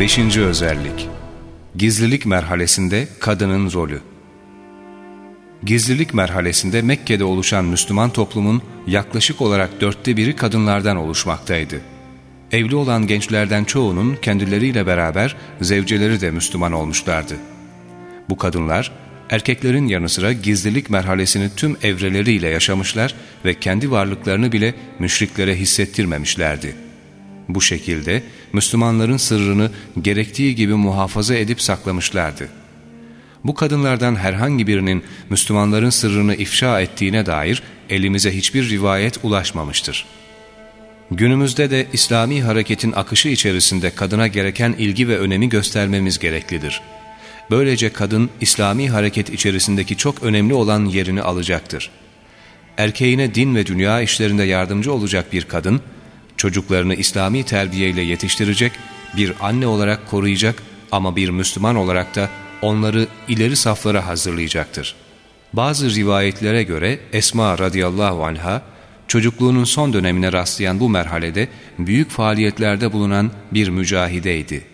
Beşinci özellik Gizlilik merhalesinde kadının rolü Gizlilik merhalesinde Mekke'de oluşan Müslüman toplumun yaklaşık olarak dörtte biri kadınlardan oluşmaktaydı. Evli olan gençlerden çoğunun kendileriyle beraber zevceleri de Müslüman olmuşlardı. Bu kadınlar erkeklerin yanı sıra gizlilik merhalesini tüm evreleriyle yaşamışlar ve kendi varlıklarını bile müşriklere hissettirmemişlerdi. Bu şekilde Müslümanların sırrını gerektiği gibi muhafaza edip saklamışlardı. Bu kadınlardan herhangi birinin Müslümanların sırrını ifşa ettiğine dair elimize hiçbir rivayet ulaşmamıştır. Günümüzde de İslami hareketin akışı içerisinde kadına gereken ilgi ve önemi göstermemiz gereklidir. Böylece kadın İslami hareket içerisindeki çok önemli olan yerini alacaktır. Erkeğine din ve dünya işlerinde yardımcı olacak bir kadın, çocuklarını İslami terbiyeyle yetiştirecek, bir anne olarak koruyacak ama bir Müslüman olarak da onları ileri saflara hazırlayacaktır. Bazı rivayetlere göre Esma radıyallahu anha, çocukluğunun son dönemine rastlayan bu merhalede büyük faaliyetlerde bulunan bir mücahideydi.